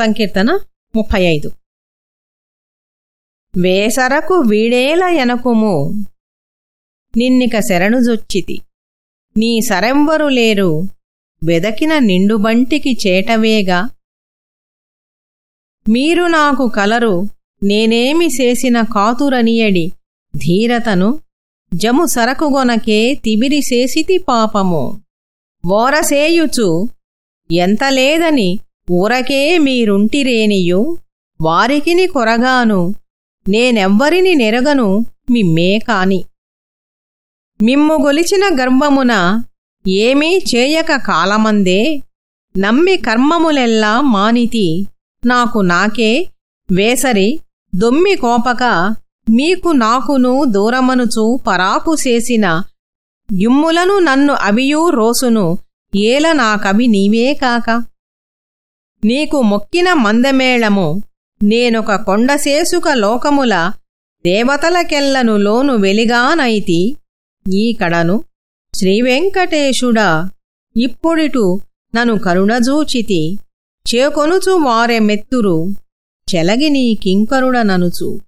సంకీర్తన ముప్పై ఐదు వేసరకు వీడేల ఎనకుము నిన్నిక శరణుజొచ్చితి నీ సరెంవరు లేరు వెదకిన నిండుబంటికి చేటవేగా. మీరు నాకు కలరు నేనేమి చేసిన కాతురనియడి ధీరతను జము సరకుగొనకే తిమిరి చేసితి పాపము. ఓరసేయుచు ఎంత లేదని ఊరకే మీరుంటిరేనియు వారికిని కొరగాను నేనెవ్వరిని నెరగను మిమ్మే కాని. మిమ్ము గొలిచిన గర్వమున ఏమీ చేయక కాలమందే నమ్మి కర్మములెల్లా మానితి నాకు నాకే వేసరి దొమ్మి కోపక మీకు నాకును దూరమనుచు పరాకు చేసిన యుమ్ములను నన్ను అవియూ రోసును ఏల నాకవి నీవే కాక. నీకు మొక్కిన మందమేళము. నేనొక కొండసేసుక లోకముల దేవతలకెల్లను లోను వెలిగానైతి. ఈ కడను శ్రీవెంకటేశుడా ఇప్పుడిటు నను కరుణజూచితి. చేకొనుచు వారె మెత్తురు. చెలగి నీ కింకరుడననుచు.